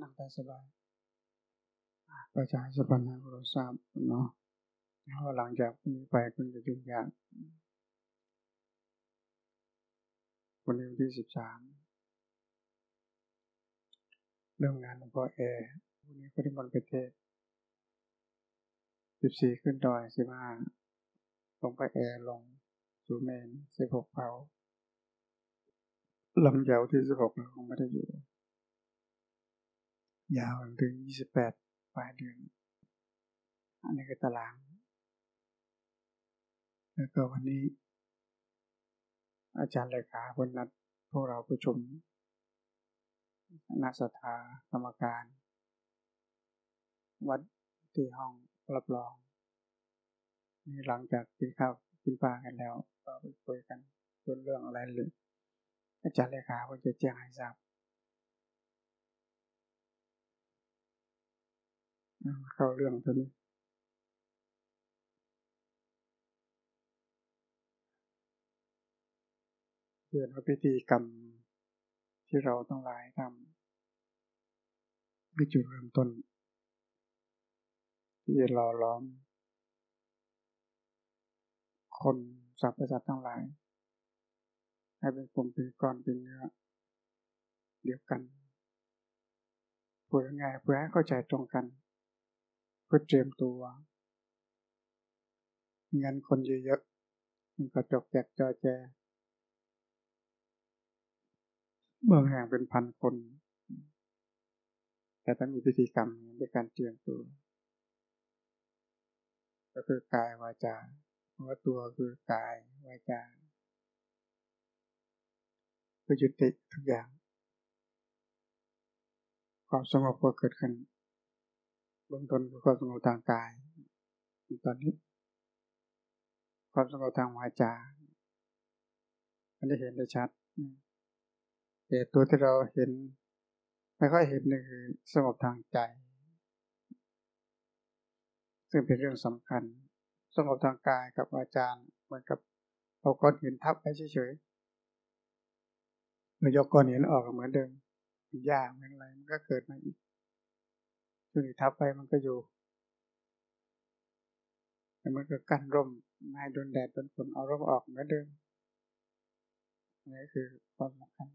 นั่งไปสบายประชาสัมพันธ์ให้เราทราบเนาะเพราะหลังจากนี้ไปคุณจะยุ่งยากวันนี้วันที่สิบสามเรื่องงานหลวงพ่อแอร์วันนี้ก็ได้บนไปเทศสิบสี่ขึ้นดอยสิบห้าลงไปแอร์ลงสูเมนสิบหกเผาลำยาวที่สิบหกเราคงไม่ได้อยู่ ยาวถึงยี่สิบแปดปลายเดือน อันนี้ก็ตาราง แล้วก็วันนี้ อาจารย์เลขาคนนัดพวกเราประชุมนักศรัทธากรรมการ วัดที่ห้องรับรอง นี่หลังจากกินข้าวกินปลากันแล้ว ก็ไปคุยกันเรื่องอะไรหรืออาจารย์เลขาก็จะแจ้งให้ทราบ เข้าเรื่องตัวนี้เรื่องพิธีกรรมที่เราต้องหลายทำคือจุดเริ่มต้น ที่จะหล่อล้อม คนสัตว์ประสาททั้งหลาย ให้เป็นกลุ่มเป็นก้อนเป็นเนื้อเดียวกันพูดง่ายเพื่อให้เข้าใจตรงกัน เพื่อเตรียมตัวเงินคนเยอะๆมันก็จกแจกจอแจเมืองแห่งเป็นพันคน แต่ต้องมีพิธีกรรมในการเตรียมตัว ก็คือกายวาจาเพราะว่าตัวคือกายวาจาเพื่อยุติทุกอย่าง ความสงบก็เกิดขึ้น เบื้องต้นคือความสงบทางกายตอนนี้ ความสงบทางวาจาอันนี้เห็นได้ชัดแต่ตัวที่เราเห็น ไม่ค่อยเห็นนี่คือสงบทางใจ ซึ่งเป็นเรื่องสำคัญ สงบทางกายกับวาจาเหมือนกับเอาก้อนหินทับไปเฉยๆเมื่อยกก้อนหินออกเหมือนเดิมยากเหมือนอะไรมันก็เกิดมาอีก ซึ่งทับไปมันก็อยู่แต่มันก็กั้นร่มไม่โดนแดดโดนฝนเอาร่มออกเหมือนเดิมนี่คือความสำคัญ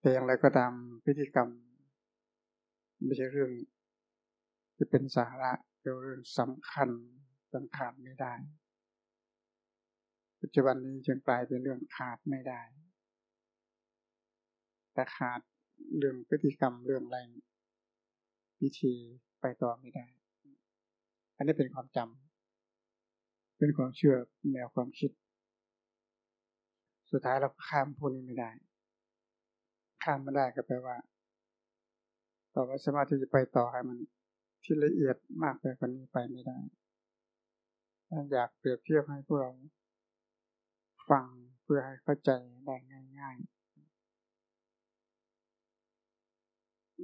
แต่อย่างไรก็ตามพิธีกรรม ไม่ใช่เรื่องที่เป็นสาระเป็นเรื่องสำคัญจนขาดไม่ได้ ปัจจุบันนี้จึงกลายเป็นเรื่องขาดไม่ได้ แต่ขาดเรื่องพฤติกรรมเรื่องอะไรพิธีไปต่อไม่ได้ อันนี้เป็นความจำเป็นความเชื่อแนวความคิด สุดท้ายเราข้ามพวกนี้ไม่ได้ ข้ามไม่ได้ก็แปลว่าเราไม่สามารถที่จะไปต่อให้มันที่ละเอียดมากไปกว่านี้ไปไม่ได้อยากเปรียบเทียบให้พวกเราฟังเพื่อให้เข้าใจได้ง่าย ๆ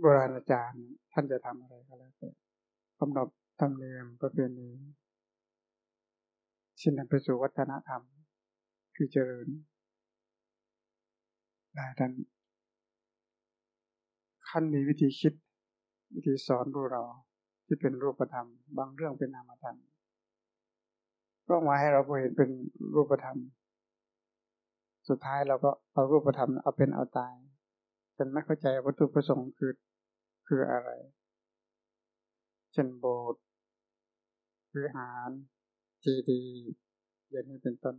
โบราณอาจารย์ ท่านจะทำอะไรก็แล้วแต่กำหนดธรรมเนียมประเพณีชินำไปสู่วัฒนธรรม คือเจริญได้ท่านขั้นมีวิธีคิด วิธีสอนพวกเราที่เป็นรูปธรรม บางเรื่องเป็นนามธรรมก็มาให้เราเห็นเป็นรูปธรรม สุดท้ายเราก็เอารูปธรรมเอาเป็นเอาตาย จนไม่เข้าใจวัตถุประสงค์คือคืออะไร เช่นโบสถ์วิหารเจดีอย่างนี้เป็นต้น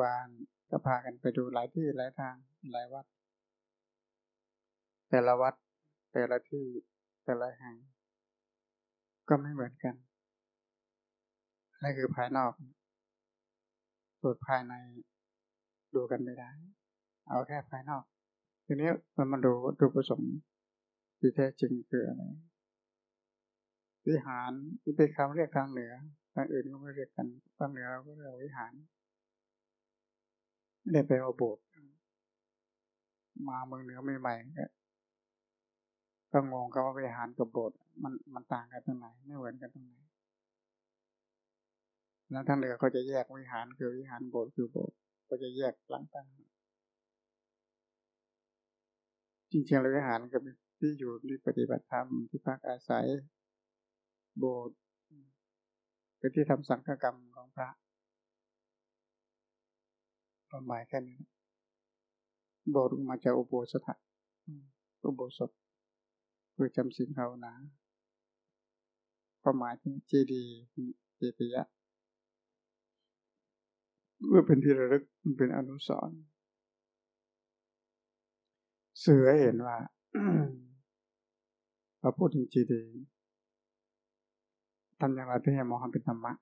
วานก็พากันไปดูหลายที่หลายทางหลายวัด แต่ละวัด แต่ละที่แต่ละแห่ง ก็ไม่เหมือนกันนั่นคือภายนอกส่วนภายในดูกันไม่ได้ เอาแค่ภายนอก ทีนี้มันมาดูวัตถุประสงค์ที่แท้จริงคืออะไร วิหารที่เป็นคำเรียกทางเหนือทางอื่นก็ไม่เรียกกันทางเหนือเราก็เรียกวิหาร ไม่ได้ไปเอาโบสถ์มาเมืองเหนือใหม่ๆก็งงกับว่าวิหารกับโบสถ์มันมันต่างกันตรงไหนไม่เหมือนกันตรงไหนแล้วทางเหนือเขาจะแยกวิหารคือวิหารโบสถ์คือโบสถ์เขาจะแยกหลังตั้ง จริงๆเราวิหารก็เป็นที่อยู่ที่ปฏิบัติธรรมที่พักอาศัย โบสถ์เป็นที่ทำสังฆกรรมของพระความหมายแค่นี้โบสถ์มาจากอุโบสถอุโบสถคือจำสินภาวนาความหมายที่เจดีเจติยะเมื่อเป็นที่ระลึกเป็นอนุสรณ์ สือเห็นว่าพอพูดถึงเจดีทำอย่างไรที่จะมองเป็นธรรมะ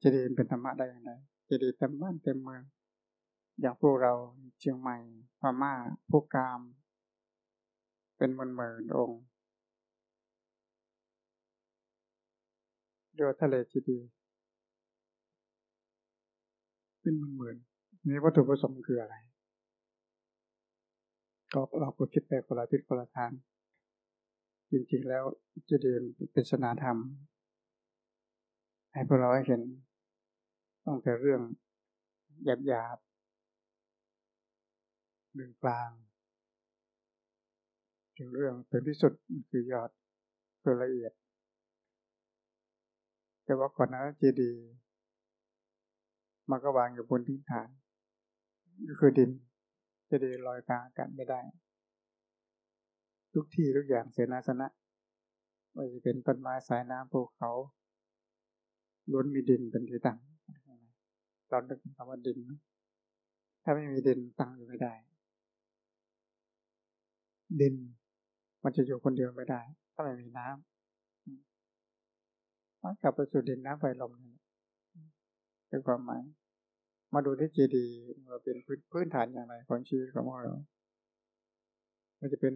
เจดีเป็นธรรมะได้อย่างไรเจดีเต็มบ้านเต็มเมืองอย่างพวกเราเชียงใหม่พม่าพวกกาม เป็นหมื่นองค์เรียวทะเลจีดี เป็นหมื่นนี่วัตถุประสงค์คืออะไร ก็เราก็คิดไปคนละทิศคนละทาง จริงๆแล้วจะเดินเป็นศาสนาธรรม ให้พวกเราเห็นต้องแต่เรื่องหยาบๆเรื่องกลางถึงเรื่องถึงที่สุดคือยอดคือละเอียด แต่ว่าก่อนนั้นเจดีมันก็วางอยู่บนพื้นฐาน ก็คือดิน จะเจดีลอยกลางอากาศไม่ได้ ทุกที่ทุกอย่างเสนาสนะว่าจะเป็นต้นไม้สายน้ำภูเขาล้วนมีดินเป็นที่ตั้งเรานึกถึงคำว่าดิน ถ้าไม่มีดินตั้งอยู่ไม่ได้ ดินมันจะอยู่คนเดียวไม่ได้ ถ้าไม่มีน้ำกลับไปสู่ดินน้ำไฟลมนี่คือความหมาย มาดูที่เจดีย์เราเป็นพื้นพื้นฐานอย่างไรของชีวิตของเรา มันจะเป็น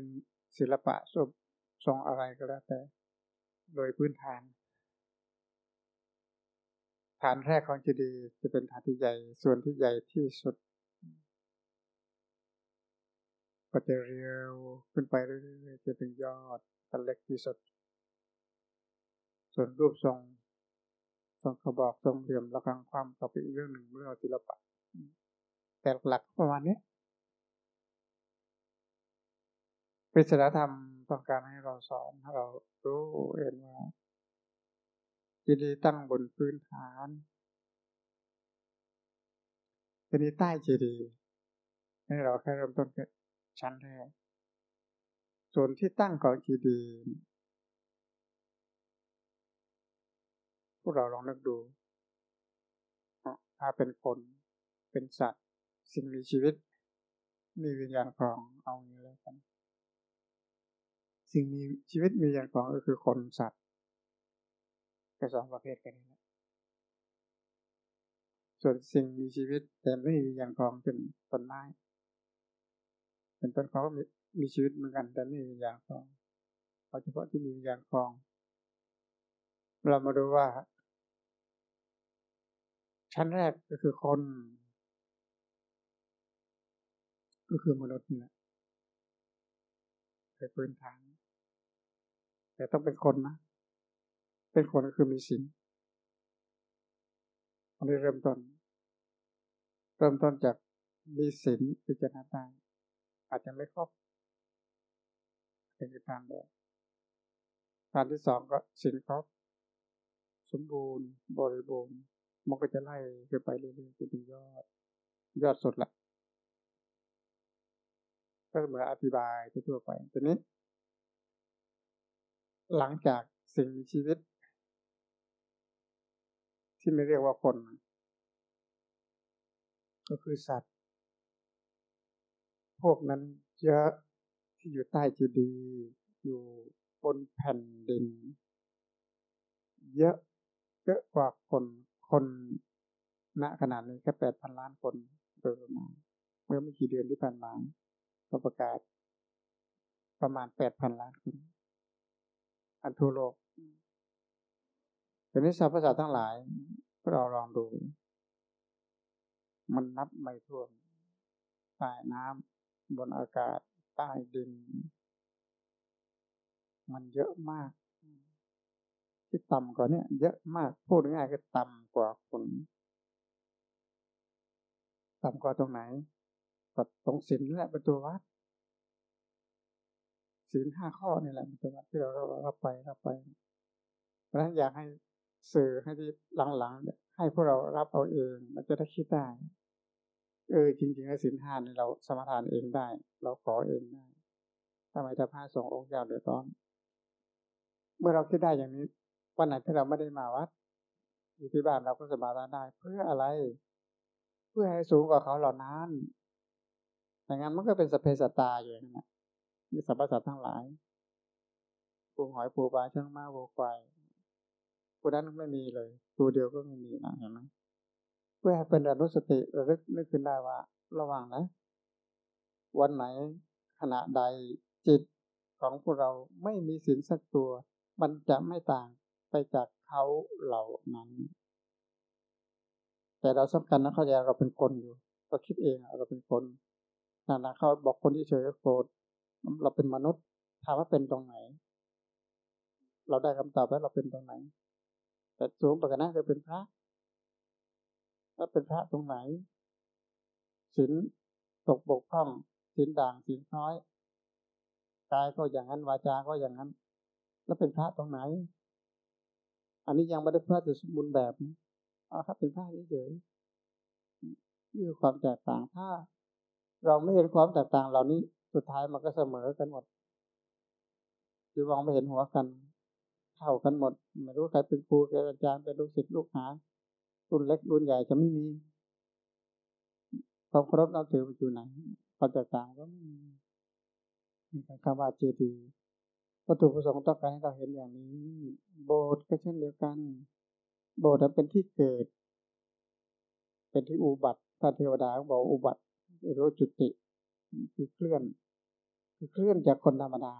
ศิลปะศพทรงอะไรก็แล้วแต่ โดยพื้นฐาน ฐานแรกของเจดีย์จะเป็นฐานที่ใหญ่ ส่วนที่ใหญ่ที่สุด ก็จะเรียวขึ้นไปเรื่อยๆจะถึงยอดอันเล็กที่สุด ส่วนรูปทรง ทรงกระบอกทรงเหลี่ยมระกังความกับอีกเรื่องหนึ่งเรื่องศิลปะ แต่หลักประมาณนี้ป็นศิลธรรมต้องการให้เราสอนให้เรารู้เห็นว่าจิดีตั้งบนพื้นฐานทีนี้ใต้จีดีให้เราแค่เริ่มต้นชั้นแรกส่วนที่ตั้งของจีดี พวกเราลองนึกดู ถ้าเป็นคนเป็นสัตว์ สิ่งมีชีวิต มีวิญญาณครองเอางี้แล้วกัน สิ่งมีชีวิตมีวิญญาณครองก็คือคนสัตว์แค่สองประเภทกันนี้นะส่วนสิ่งมีชีวิตแต่ไม่มีวิญญาณครองเป็นต้นไม้เป็นต้นเขาก็มีมีชีวิตเหมือนกัน แต่ไม่มีวิญญาณครองเอาเฉพาะที่มีวิญญาณครอง เรามาดูว่า ชั้นแรกก็คือคน ก็คือมนุษย์นี่แหละในพื้นฐาน แต่ต้องเป็นคนนะ เป็นคนก็คือมีสิ่งอันนี้เริ่มต้น เริ่มต้นจากมีศีลพิจารณาได้อาจจะไม่ครบเป็นการแบบการที่สองก็ศีลครบ สมบูรณ์ บริบูรณ์ มันก็จะไล่ไปเรื่อยๆจนถึงยอด ยอดสุดละก็เหมือนอธิบายทั่วไปทีนี้ หลังจากสิ่งมีชีวิต ที่ไม่เรียกว่าคน ก็คือสัตว์ พวกนั้นเยอะที่อยู่ใต้จีดี อยู่บนแผ่นดิน เยอะ ยอะกว่าคนคนณขนาดนี้แค่แปดพันล้านคนโดยประมาณเมื่อไม่กี่เดือนที่ผ่านมาก็ประกาศ ประมาณแปดพันล้านคนอันทั่วโลกแต่นี้สรรพสัตว์ทั้งหลายเราลองดู มันนับไม่ถ้วนใต้น้ำบนอากาศ ใต้ดิน มันเยอะมาก ที่ต่ำกว่านี้เยอะมากพูดง่ายก็ต่ำกว่าคนต่ำกว่าตรงไหนก็ตรงศีลแหละเป็นตัววัดศีลห้าข้อนี่แหละมันเป็นที่เราเรับไปเรับไป เพราะฉะนั้นอยากให้สื่อให้ที่หลังๆให้พวกเรารับเอาเอง มันจะได้คิดได้ เออ จริงๆแล้วศีลห้านี่เราสมทานเองได้ เราขอเองได้ทำไมจะพาส่งองค์ยาวเดือดร้อน เมื่อเราคิดได้อย่างนี้ วันไหนที่เราไม่ได้มาวัด อยู่ที่บ้านเราก็สมาทานได้เพื่ออะไร เพื่อให้สูงกว่าเขาเหล่านั้นแต่งั้นมันก็เป็นสเปสตาอยู่นั่นแหละมีสรรพสัตว์ทั้งหลายปูหอยปูปลาช่างมาโวควายผู้นั้นไม่มีเลย ตัวเดียวก็ไม่มีนะเห็นไหมเพื่อให้เป็นอนุสติระลึกนึกขึ้นได้ว่า ระวังนะ วันไหนขณะใดจิตของพวกเราไม่มีสินสักตัว มันจะไม่ต่าง ไปจากเขาเหล่านั้น แต่เราสำคัญนะเขาจะเราเป็นคนอยู่เราคิดเองเราเป็นคนนั่นนะเขาบอกคนที่เฉยโกรธเราเป็นมนุษย์ถามว่าเป็นตรงไหน เราได้คำตอบแล้วเราเป็นตรงไหน แต่สูงปกตินั้นคือเป็นพระแล้วเป็นพระตรงไหนศีลตกบกพร่องศีลด่างศีลน้อยกายก็อย่างนั้นวาจาก็อย่างนั้น แล้วเป็นพระตรงไหน อันนี้ยังไม่ได้พระจะสมบูรณ์แบบนะเอาครับเป็นพระเฉยๆนี่คือความแตกต่างถ้า เราไม่เห็นความแตกต่างเหล่านี้สุดท้ายมันก็เสมอกันหมดคือมองไม่เห็นหัวกันเท่ากันหมด ไม่รู้ใครเป็นครูเป็นอาจารย์เป็นลูกศิษย์ลูกหารุ่นเล็กรุ่นใหญ่จะไม่มีความเคารพเราถืออยู่ไหนความแตกต่างก็ไม่มีนี่คำว่าเจดี วัตถุประสงค์ต้องการให้เราเห็นอย่างนี้ โบสถ์ก็เช่นเดียวกัน โบสถ์เป็นที่เกิด เป็นที่อุบัติพระเทวดาบอกอุบัติรู้จุติ คือเคลื่อน คือเคลื่อนจากคนธรรมดา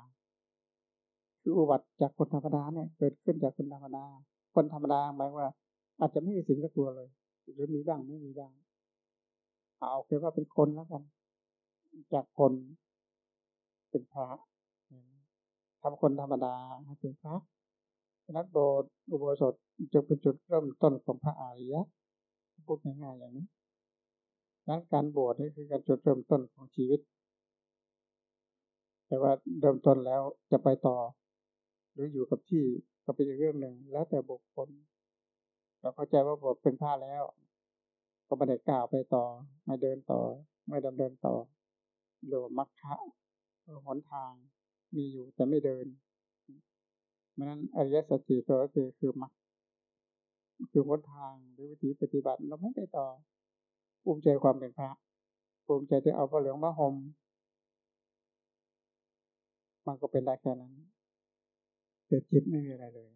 คืออุบัติจากคนธรรมดาเนี่ย เกิดขึ้นจากคนธรรมดา คนธรรมดาหมายว่า อาจจะไม่มีสิ่งสักตัวเลย หรือมีบ้างไม่มีบ้างเอาแค่ว่าเป็นคนแล้วกัน จากคนเป็นพระ ทำคนธรรมดาให้เป็นพระนักโบสถ์อุโบสถจะเป็นจุดเริ่มต้นของพระอริยะพูดง่ายๆอย่างนี้นั้นการบวชนี่คือการจุดเริ่มต้นของชีวิต แต่ว่าเริ่มต้นแล้วจะไปต่อ หรืออยู่กับที่ก็เป็นเรื่องหนึ่งแล้วแต่บุคคลเราเข้าใจว่าบวชเป็นพระแล้ว ก็ไม่ได้ก้าวไปต่อ ไม่เดินต่อ ไม่ดำเนินต่อเรียกว่ามัคคะหนทาง มีอยู่แต่ไม่เดินเพราะนั้นอริยสัจสี่ตัวก็คือคือมัคคือหนทางหรือวิธีปฏิบัติเราไม่ไปต่อภูมิใจความเป็นพระภูมิใจที่เอาพระเหลืองมาห่มมันก็เป็นได้แค่นั้นแต่จิตไม่มีอะไรเลย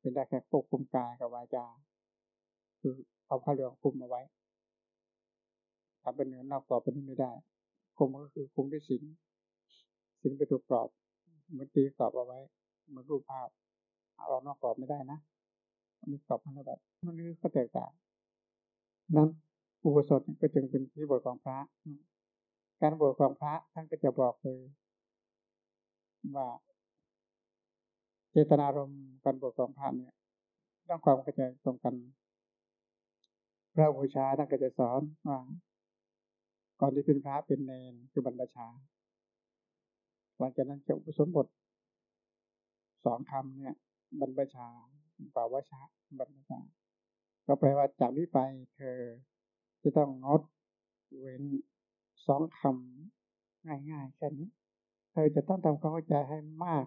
เป็นได้แค่ควบคุมกายกับวาจาคือเอาพระเหลืองคุมเอาไว้ทำเป็นเนื้อนอกกรอบเป็นไม่ได้คุมก็คือคุมด้วยศีล ศีลเป็นตัวกรอบมันตีกรอบเอาไว้เหมือนรูปภาพเอานอกกรอบไม่ได้นะมีกรอบพันธบัตรมันนี้ก็แตกต่างนั้นอุโบสถก็จึงเป็นที่บทของพระ การบวชของพระท่านก็จะบอกเลยว่าเจตนารมณ์การบวชของพระเนี่ยต้องความเข้าใจตรงกัน พระบูชาท่านก็จะสอนว่าก่อนที่เป็นพระเป็นเนนคือบรรพชา หลังจากนั้นจะอุปสมบทสองคำเนี่ย บรรพชาป่าวชาบรรพชา ก็แปลว่าจากนี้ไปเธอจะต้องงดเว้นสองคำง่ายๆแค่นี้เธอจะต้องทำความเข้าใจให้มาก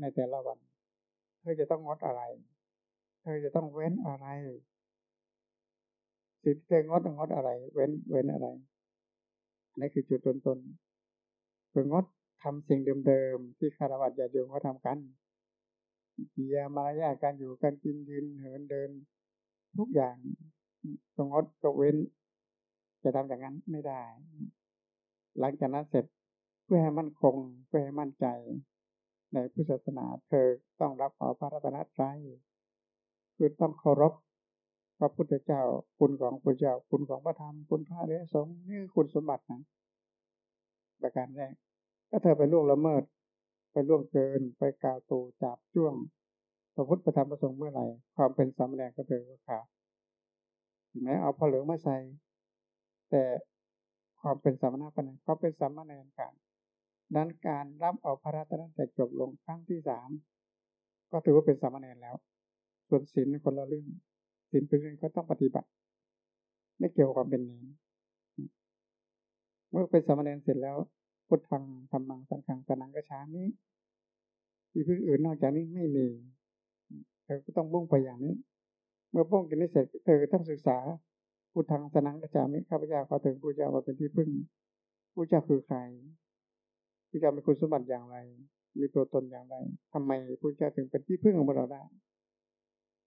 ในแต่ละวัน เธอจะต้องงดอะไร เธอจะต้องเว้นอะไรสิ่งที่เธองดงดอะไร เว้นเว้นอะไรนี่คือจุดต้นต้นคืองด ทำสิ่งเดิมๆที่คารวะญาติโยมเขาทำกันเกียมารยาการอยู่การกินยืนเหินเดิน ทุกอย่างตรงดก็เว้น จะทำอย่างนั้นไม่ได้ หลังจากนั้นเสร็จเพื่อให้มั่นคงเพื่อให้มั่นใจ ในพุทธศาสนาเธอต้องรับขอพระรัตนตรัยคือต้องเคารพพระพุทธเจ้าคุณของพระเจ้าคุณของพระธรรมคุณพระเดชสงฆ์นี่คือคุณสมบัตินะประการแรก ถ้าเธอไปล่วงละเมิด ไปล่วงเกิน ไปกล่าวตูจับจ้วงพระพุทธประธรรมประสงค์เมื่อไหร่ความเป็นสามแดงก็เจอก็ขาดถึงแม้เอาพอเหลืองมาใส่แต่ความเป็นสามณะปนันเขาเป็นสามเณะขาดดังการรับเอาพระรัตนตรัยจบลงครั้งที่สามก็ถือว่าเป็นสามเณรแล้ว ส่วนศีลคนละเรื่องศีลเป็นเรื่องก็ต้องปฏิบัติ ไม่เกี่ยวกับเป็นเนรเมื่อเป็นสามเณรเสร็จแล้ว พุทธังธรรมังสังฆังสนังกระชานี้ที่พึ่งอื่นนอกจากนี้ไม่มีเธอก็ต้องบุ่งไปอย่างนี้ เมื่อบุ่งกันนี้เสร็จเธอต้องศึกษาพุทธังสนังกระจามิข้าพเจ้าขอถึงผู้เจ้าว่าเป็นที่พึ่งผู้เจ้าคือใครผู้เจ้ามีคุณสมบัติอย่างไร มีตัวตนอย่างไรทำไมผู้เจ้าถึงเป็นที่พึ่งของเราได้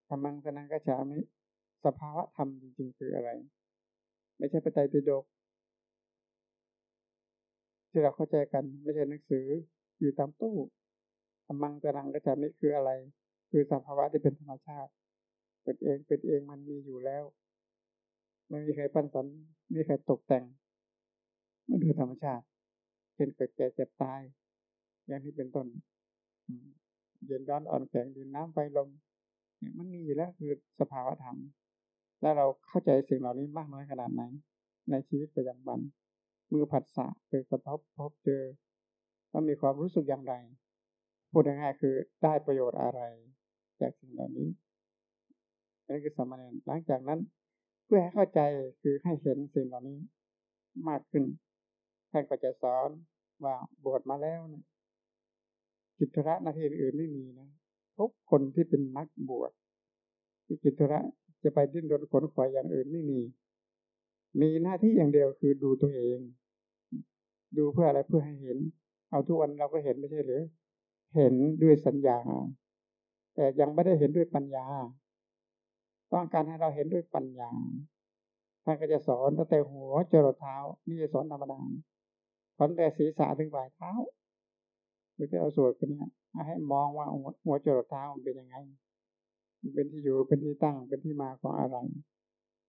ธรรมังสนังกระจามิสภาวะธรรมจริงๆคืออะไร ไม่ใช่ปไตยปิฎก ที่เราเข้าใจกันไม่ใช่หนังสืออยู่ตามตู้ธรรมังสนังกระจามิคืออะไร คือสภาวะที่เป็นธรรมชาติเป็นเองเป็นเองมันมีอยู่แล้วไม่มีใครปั้นสรรไม่มีใครตกแต่งมันคือธรรมชาติเช่นเกิดแก่เจ็บตาย อย่างที่เป็นต้นเย็นร้อนอ่อนแข็งดินน้ำไฟลมเนี่ยมันมีอยู่แล้วคือสภาวะธรรม แล้วเราเข้าใจสิ่งเหล่านี้มากน้อยขนาดไหน ในชีวิตประจำวัน มือผัสสะเจอกระทบพบเจอว่ามีความรู้สึกอย่างไร พูดง่ายๆคือได้ประโยชน์อะไร จากสิ่งเหล่านี้นี่คือสมณีหลังจากนั้น เพื่อให้เข้าใจคือให้เห็นสิ่งเหล่านี้มากขึ้นท่านก็จะสอนว่าบวชมาแล้วนะกิจธุระหน้าที่อื่นไม่มีนะทุกคนที่เป็นนักบวชที่กิจธุระจะไปดิ้นรนขนขวายอย่างอื่นไม่มี มีหน้าที่อย่างเดียวคือดูตัวเอง ดูเพื่ออะไรเพื่อให้เห็น เอาทุกวันเราก็เห็นไม่ใช่หรือ เห็นด้วยสัญญา แต่ยังไม่ได้เห็นด้วยปัญญา ต้องการให้เราเห็นด้วยปัญญาท่านก็จะสอนตั้งแต่หัวจรดเท้าไม่ใช่สอนธรรมดาสอนแต่ศีรษะถึงปลายเท้าไม่ใช่เอาสวดกันเนี่ยให้มองว่าหัวจรดเท้ามันเป็นยังไงเป็นที่อยู่เป็นที่ตั้งเป็นที่มาของอะไร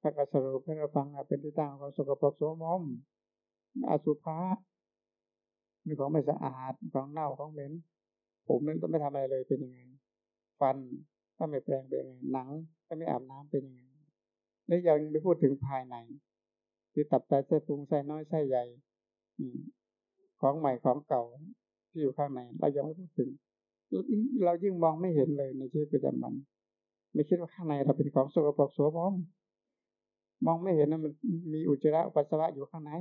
ถ้าก็สรุปให้เราฟังเป็นที่ตั้งของสกปรกโสมมอสุภะมีของไม่สะอาดของเน่าของเหม็นผมนั้นต้องไม่ทำอะไรเลยเป็นยังไง ฟันถ้าไม่แปลงเป็นยังไงหนังถ้าไม่อาบน้ำเป็นยังไงและยังไม่พูดถึงภายในคือตับไตเส้พุงไส้น้อยไส้ใหญ่ของใหม่ของเก่าที่อยู่ข้างในเรายังไม่พูดถึงเรายิ่งมองไม่เห็นเลยในชีวิตประจำวัน ไม่คิดว่าข้างในเราเป็นของสกปรกโสมม มองไม่เห็นนะมันมีอุจจาระปัสสาวะอยู่ข้างใน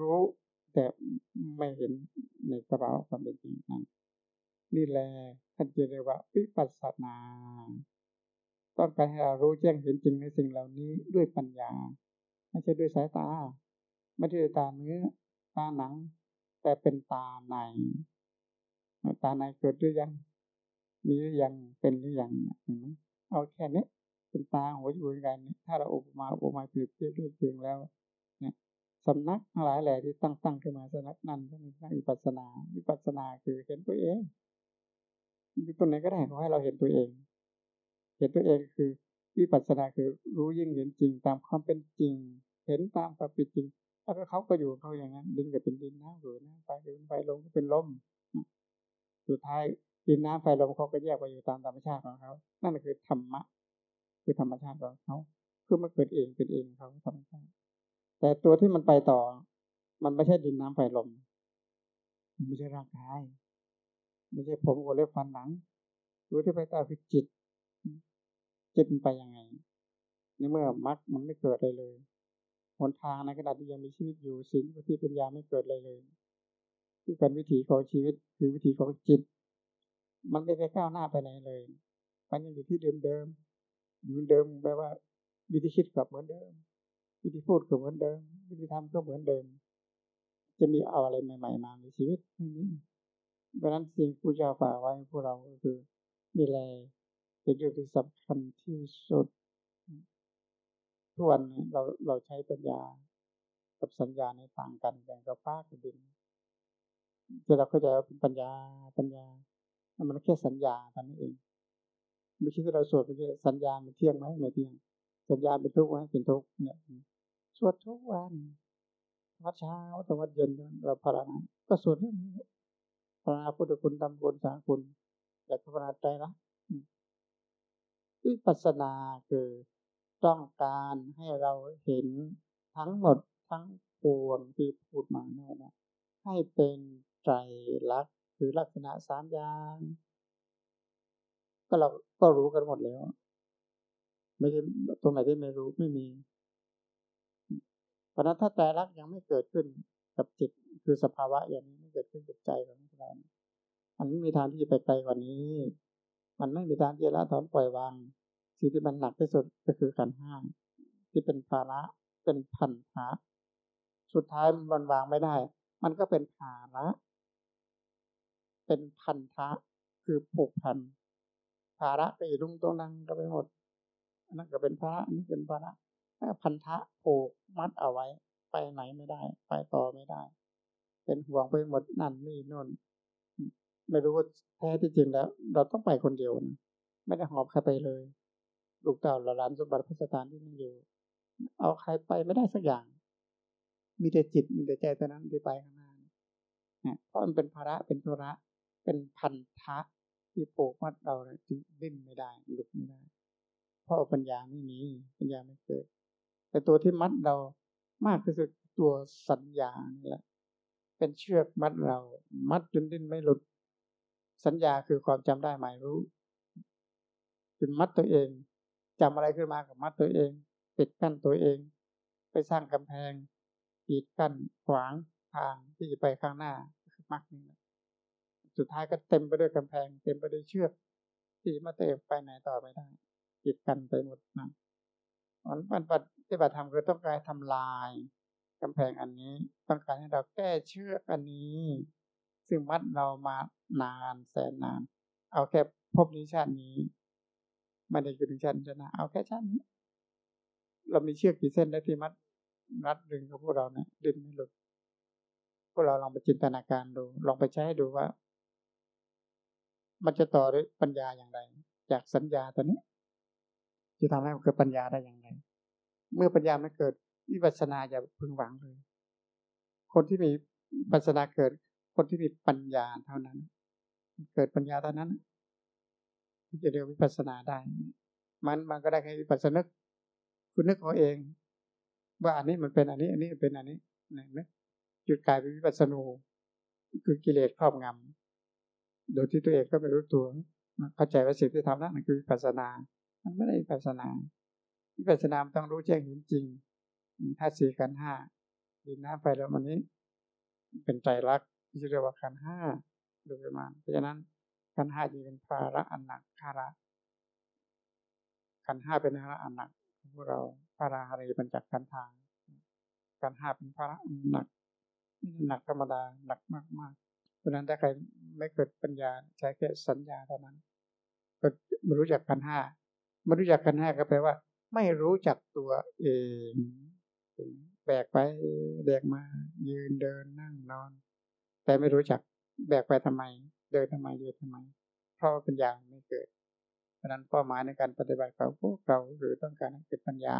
รู้แต่ไม่เห็นในสภาวะความเป็นจริงนั้นนี่แหละท่านเรียกว่าวิปัสสนาต้องการให้เรารู้แจ้งเห็นจริงในสิ่งเหล่านี้ด้วยปัญญา ไม่ใช่ด้วยสายตา ไม่ใช่ตาเนื้อ ตาหนัง แต่เป็นตาใน ตาในเกิดหรือยัง มีหรือยังเป็นหรือยังเห็นไหมเอาแค่นี้ เป็นตาหัวอยู่กันนี้ถ้าเราอบมาอบมาเปรียบเทียบด้วยเพียงแล้วเนี่ยสำนักหลายแหล่ที่ตั้งตั้งขึ้นมาสำนักนั้นก็มีนักวิปัสนาวิปัสนาคือเห็นตัวเองตัวไหนก็ได้ขอให้เราเห็นตัวเอง เห็นตัวเองคือวิปัสสนาคือรู้ยิ่งเห็นจริงตามความเป็นจริง เห็นตามความเป็นจริง แล้วก็เขาก็อยู่เขาอย่างนั้นดินก็เป็นดินน้ำหรือน้ำไฟเป็นไฟลมก็เป็นลมสุดท้ายดินน้ำไฟลมเขาก็แยกไปอยู่ตามธรรมชาติของเขานั่นคือธรรมะ คือธรรมชาติของเขาคือมันเกิดเองเป็นเองเขาธรรมชาติแต่ตัวที่มันไปต่อ มันไม่ใช่ดินน้ำไฟลมมันไม่ใช่ร่างกายไม่ใช่ผมกับเล็บฟันหนังตัวที่ไปต่อคือจิต จิตมันไปยังไงในเมื่อมรรคมันไม่เกิดอะไรเลยหนทางในขณะที่ยังมีชีวิตอยู่สิ่งที่ปัญญาไม่เกิดอะไรเลยคือการวิถีของชีวิตคือวิถีของจิต มันไม่ได้ก้าวหน้าไปไหนเลย มันยังอยู่ที่เดิมๆ อยู่เดิมแปลว่า วิธีคิดกับเหมือนเดิม วิธีพูดก็เหมือนเดิม วิธีทำก็เหมือนเดิม จะมีเอาอะไรใหม่ ๆ มาในชีวิตไม่มีเพราะนั้นสิ่งผู้เจ้าฝากไว้พวกเราก็คือนี่แหละเป็นเรื่องที่สำคัญที่สุดทุกวันนี้เราเราใช้ปัญญากับสัญญาในต่างกันอย่างกับฟ้ากับดินที่เราเข้าใจว่าเป็นปัญญาปัญญามันแค่สัญญาตอนนี้เอง ไม่คิดว่าเราสวดไปแค่สัญญามันเที่ยงไหมไม่เที่ยง สัญญาเป็นทุกข์ไหมเป็นทุกข์เนี่ยสวดทุกวันวัดเช้าตอนวัดเย็นเราภาวนาก็สวดเรื่องนี้ภาวนาพุทธคุณธรรมคุณสาคุณอยากภาวนาใจละวิปัสสนาคือต้องการให้เราเห็นทั้งหมดทั้งปวงที่พูดมาเนี่ยนะให้เป็นใจรักคือลักษณะสามอย่าง ก็เราก็รู้กันหมดแล้ว ไม่ใช่ตรงไหนที่ไม่รู้ไม่มีเพราะนั้นถ้าใจรักยังไม่เกิดขึ้นกับจิตคือสภาวะอย่างนี้ไม่เกิดขึ้นกับใจของเรามันไม่มีทางที่จะไปไกลกว่านี้ มันไม่มีทางที่จะละถอนปล่อยวางสิ่งที่มันหนักที่สุดก็คือขันห้าที่เป็นภาระเป็นพันธะสุดท้ายมันวางไม่ได้ มันก็เป็นภาระเป็นพันธะคือผูกพัน ภาระไปลุงตรงนั้นก็ไปหมดนั่นก็เป็นภาระนี่เป็นภาระพันธะผูกมัดเอาไว้ ไปไหนไม่ได้ ไปต่อไม่ได้ เป็นห่วงไปหมดนั่นนี่นู่นไม่รู้ว่าแท้ที่จริงแล้ว เราต้องไปคนเดียวนะไม่ได้หอบใครไปเลย ลูกเต่าละลานสมบัติพระสถานที่มันอยู่ เอาใครไปไม่ได้สักอย่าง มีแต่จิตมีแต่ใจเท่านั้นที่ไปข้างหน้าเนี่ยเพราะมันเป็นภาระเป็นธุระ เป็นพันธะ ที่โผล่มัดเราจึงดิ้นไม่ได้หลุดไม่ได้ เพราะปัญญาไม่มีปัญญาไม่เกิด แต่ตัวที่มัดเรามากที่สุดตัวสัญญานี่แหละ เป็นเชือกมัดเรา มัดจนดิ้นไม่หลุด สัญญาคือความจำได้หมายรู้จนมัดตัวเองจำอะไรขึ้นมากับมัดตัวเองปิดกั้นตัวเอง ไปสร้างกำแพงกีดกั้นขวางทางที่จะไปข้างหน้าคือมรรคนี่ สุดท้ายก็เต็มไปด้วยกำแพง เต็มไปด้วยเชือกที่มาเตะไปไหนต่อไม่ได้กีดกันไปหมดนะมันมันปฏิบัติธรรมคือต้องการทำลายกำแพงอันนี้ ต้องการให้เราแก้เชือกอันนี้ ซึ่งมัดเรามานานแสนนาน เอาแค่พบนิชาตินี้ไม่ได้อยู่ถึงชาตินะเอาแค่ชาตินี้ เรามีเชือกกี่เส้นได้ที่มัดรัดดึงกับพวกเราเนะี่ยดึงไม่หลุดพวกเราลองไปจินตนาการดู ลองไปใช้ดูว่า มันจะต่อด้วยปัญญาอย่างไร จากสัญญาตัวนี้จะทำให้มันเกิดปัญญาได้อย่างไร เมื่อปัญญาไม่เกิดวิปัสสนาอย่าพึงหวังเลย คนที่มีปัสนาเกิด คนที่มีปัญญาเท่านั้น เกิดปัญญาเท่านั้นที่จะเรียกวิปัสสนาได้ มันมันก็ได้แค่วิปัสสนึกคุณนึกเอาเอง ว่าอันนี้มันเป็นอันนี้ อันนี้เป็นอันนี้นะจุดกลายเป็นวิปัสสนูคือกิเลสครอบงำ โดยที่ตัวเองก็ไม่รู้ตัวเข้าใจว่าสิ่งที่ทำนั้นคือวิปัสสนา มันไม่ได้วิปัสสนาวิปัสสนาต้องรู้แจ้งเห็นจริงธาตุสี่ขันห้าดินน้ำไฟลมอันนี้ เป็นใจรักที่เรียกว่าขันห้าโดยประมาณเพราะฉะนั้นขันห้าจึงเป็นภาระอันหนักภาระขันห้าเป็นภาระอันหนักของพวกเราพาราหรีเป็นจักการทางการหาเป็นภาระอันหนักไม่หนักธรรมดาหนักมากมาก ราะนั้นถ้าใครไม่เกิดปัญญาใช้แค่สัญญาเท่านั้นก็ไม่รู้จักกันห้าไม่รู้จักกันห้าก็แปลว่า ไม่รู้จักตัวเองแบกไปแบกมา ยืนเดินนั่งนอน แต่ไม่รู้จักแบกไปทำไม เดินทำไมยืนทำไม เพราะปัญญาไม่เกิดเพราะนั้นเป้าหมายในการปฏิบัติของพวกเราหรือต้องการให้เกิดปัญญา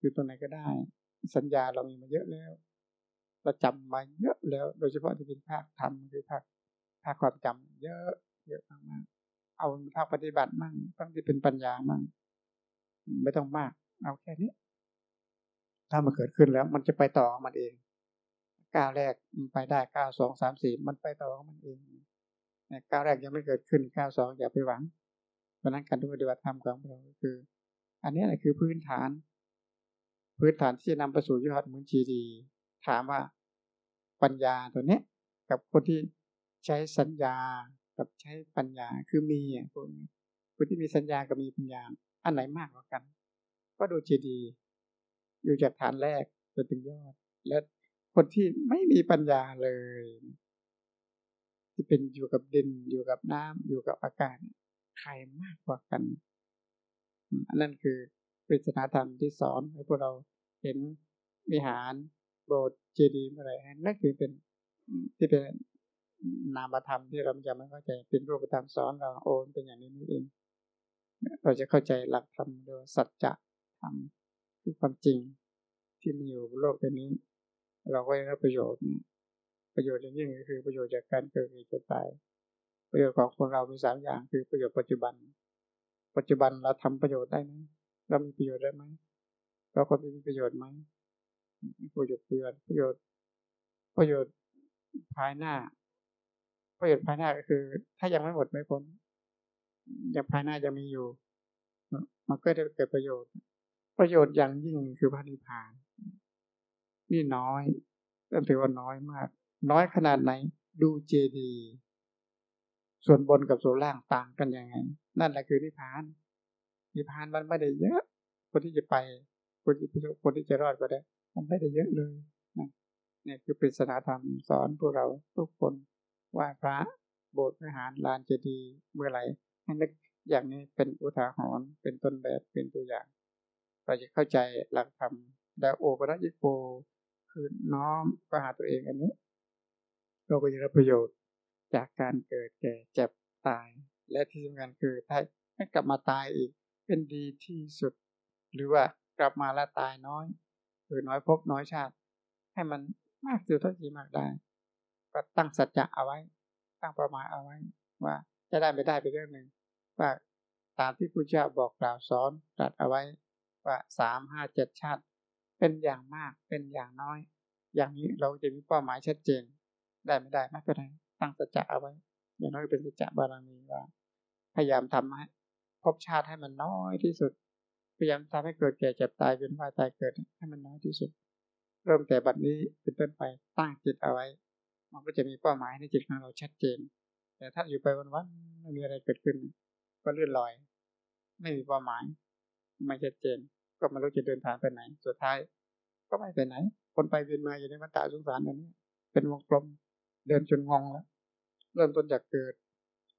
อยู่ตรงไหนก็ได้ สัญญาเรามีมาเยอะแล้ว เราจำมาเยอะแล้ว โดยเฉพาะที่เป็นภาคธรรมคือภาคภาคความจำเยอะเยอะมากๆเอาภาคปฏิบัติมั่งต้องที่เป็นปัญญามั่งไม่ต้องมาก เอาแค่นี้ ถ้ามันเกิดขึ้นแล้ว มันจะไปต่อมันเองก้าวแรกมันไปได้ก้าวสองสามสี่มันไปต่อมันเองก้าวแรกยังไม่เกิดขึ้นก้าวสองอย่าไปหวังเพราะนั้นการปฏิบัติธรรมของเราคือ อันนี้แหละคือพื้นฐาน พื้นฐานที่จะนำไปสู่ยอดมือนจีดี ถามว่าปัญญาตัวเนี้ย กับคนที่ใช้สัญญากับใช้ปัญญาคือมีอะคนคนที่มีสัญญากับมีปัญญา อันไหนมากกว่ากัน ก็ดูจีดีอยู่จากฐานแรกจนถึงยอด และคนที่ไม่มีปัญญาเลย ที่เป็นอยู่กับดินอยู่กับน้ำอยู่กับอากาศใครมากกว่ากัน อันนั้นคือปริศนาธรรมที่สอนให้พวกเราเห็นวิหาร โบสถ์เจดีย์อะไรนั่นคือเป็นที่เป็นนามธรรมที่เราจะไม่เข้าใจเป็นรูปธรรมสอนเราโอนเป็นอย่างนี้นี่เอง เราจะเข้าใจหลักธรรมโดยสัจจะธรรมคือความจริงที่มีอยู่บนโลกนี้ เราก็ได้รับประโยชน์ ประโยชน์อย่างยิ่งก็คือประโยชน์จากการเกิดเกิดตาย ประโยชน์ของคนเรามีสามอย่างคือประโยชน์ปัจจุบัน ปัจจุบันเราทำประโยชน์ได้ไหมเรามีประโยชน์ได้ไหมเราคนมีประโยชน์ไหม ประโยชน์ประโยชน์ประโยชน์ประโยชน์ภายหน้า ประโยชน์ภายหน้าก็คือ ถ้ายังไม่หมดไม่พ้นยังภายหน้าจะมีอยู่มันก็จะเกิดประโยชน์ ประโยชน์อย่างยิ่งคือพระนิพพาน นี่น้อยก็ถือว่าน้อยมาก น้อยขนาดไหน ดูเจดี ส่วนบนกับส่วนล่างต่างกันยังไง นั่นแหละคือนิพพานนิพพานมันไม่ได้เยอะ คนที่จะไป คนที่คนที่จะรอดก็ได้ มันไม่ได้เยอะเลยนะเนี่ยคือปริศนาธรรมสอนพวกเราทุกคนว่าพระโบสถ์วิหารลานเจดีย์เมื่อไหร่ให้นึกอย่างนี้เป็นอุทาหรณ์เป็นต้นแบบเป็นตัวอย่าง เราจะเข้าใจหลักธรรมดาโอปรัญิโกคือน้อมก็หาตัวเองอันนี้ เราก็จะรับประโยชน์จากการเกิดแก่เจ็บตาย และที่สำคัญคือถ้าให้กลับมาตายอีก เป็นดีที่สุด หรือว่ากลับมาแล้วตายน้อย หรือน้อยพบน้อยชาติ ให้มันมากสุดเท่าที่มากได้ ก็ตั้งสัจจะเอาไว้ ตั้งประมาณเอาไว้ ว่าจะได้ไม่ได้เป็นเรื่องหนึ่ง ว่าตามที่พระเจ้าบอกกล่าวสอนตรัสเอาไว้ว่าสามห้าเจ็ดชาติ เป็นอย่างมากเป็นอย่างน้อย อย่างนี้เราจะมีเป้าหมายชัดเจน ได้ไม่ได้ไม่เป็นไรตั้งสัจจะเอาไว้ อย่างน้อยเป็นสัจจะบารมีว่าพยายามทำให้พบชาติให้มันน้อยที่สุด พยายามทำให้เกิดแก่เจ็บตายเป็นว่ายตายเกิดให้มันน้อยที่สุด เริ่มแต่บัดนี้เป็นต้นไปตั้งจิตเอาไว้ มันก็จะมีเป้าหมายในจิตของเราชัดเจน แต่ถ้าอยู่ไปวันๆไม่มีอะไรเกิดขึ้น ก็เลื่อนลอย ไม่มีเป้าหมาย ไม่ชัดเจน ก็ไม่รู้จะเดินทางไปไหน สุดท้าย ก็ไม่ไปไหน คนไปเวียนมาอยู่ในวัฏฏะสงสารอันนี้ เป็นวงกลมเดินจนงงแล้วเริ่มต้นจากเกิด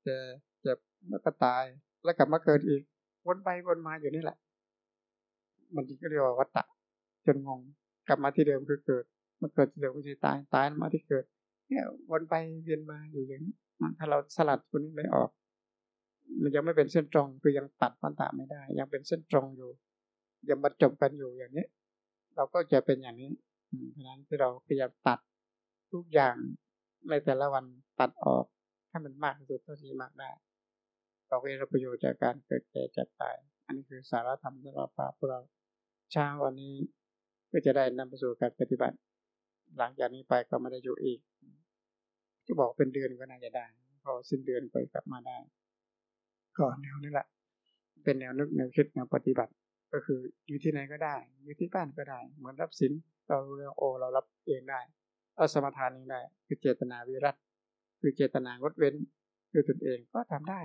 เจ็บเจ็บแล้วก็ตาย แล้วกลับมาเกิดอีกวนไปวนมาอยู่นี่แหละ มันจึงก็เรียกว่าวัฏฏะจนงงกลับมาที่เดิมคือเกิดมาเกิดที่เดิมก็จะตายตายมาที่เกิด เนี่ยวนไปเวียนมาอยู่อย่างนี้ถ้าเราสลัดคนนี้ไม่ออก มันยังไม่เป็นเส้นตรงคือยังตัดปัญหาไม่ได้ ยังเป็นเส้นตรงอยู่ ยังบรรจบกันอยู่อย่างนี้เราก็จะเป็นอย่างนี้เพราะนั้นที่เราพยายามตัดทุกอย่างในแต่ละวันตัดออกให้มันมากที่สุดเท่าที่มากได้เราก็ได้ประโยชน์จากการเกิดแก่เจ็บตาย อันนี้คือสาระธรรมสำหรับพวกเรา เช้าวันนี้ก็จะได้นำไปสู่การปฏิบัติ หลังจากนี้ไปก็ไม่ได้อยู่อีกจะบอกเป็นเดือนก็น่าจะได้พอสิ้นเดือนไปกลับมาได้ ก็แนวนี้แหละเป็นแนวนึกแนวคิดแนวปฏิบัติ ก็คืออยู่ที่ไหนก็ได้ อยู่ที่บ้านก็ได้ เหมือนรับสินเราเรื่องโอเรารับเองได้เอาสมทานเองได้ คือเจตนาวิรัตคือเจตนางดเว้นคือตนเองก็ทำได้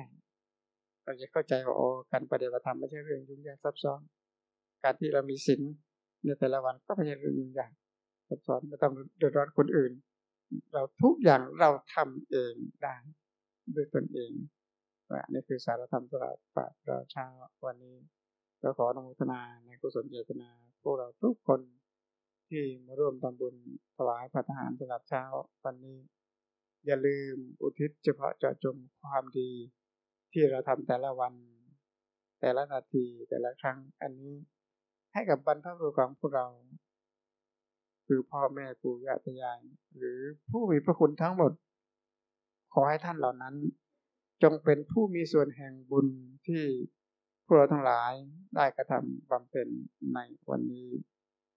เราจะเข้าใจว่าโอ้การปฏิบัติธรรมไม่ใช่เรื่องยุ่งยากซับซ้อน การที่เรามีสินในแต่ละวันก็ไม่ใช่เรื่องยุ่งยากซับซ้อนไม่ต้องเดือดร้อนคนอื่น เราทุกอย่างเราทำเองได้ด้วยตนเองนี่คือสารธรรมสำหรับเราชาวันนี้ก็ขออนุโมทนาในกุศลเจตนาพวกเราทุกคนที่มาร่วมทำบุญถวายพระทหารสำหรับเช้าวันนี้ อย่าลืมอุทิศเฉพาะเจาะจงความดี ที่เราทำแต่ละวัน แต่ละนาทีแต่ละครั้งอันนี้ ให้กับบรรพบุรุษของพวกเรา คือพ่อแม่ปู่ย่าตายาย หรือผู้มีพระคุณทั้งหมด ขอให้ท่านเหล่านั้น จงเป็นผู้มีส่วนแห่งบุญที่พวกเราทั้งหลายได้กระทำบำเพ็ญในวันนี้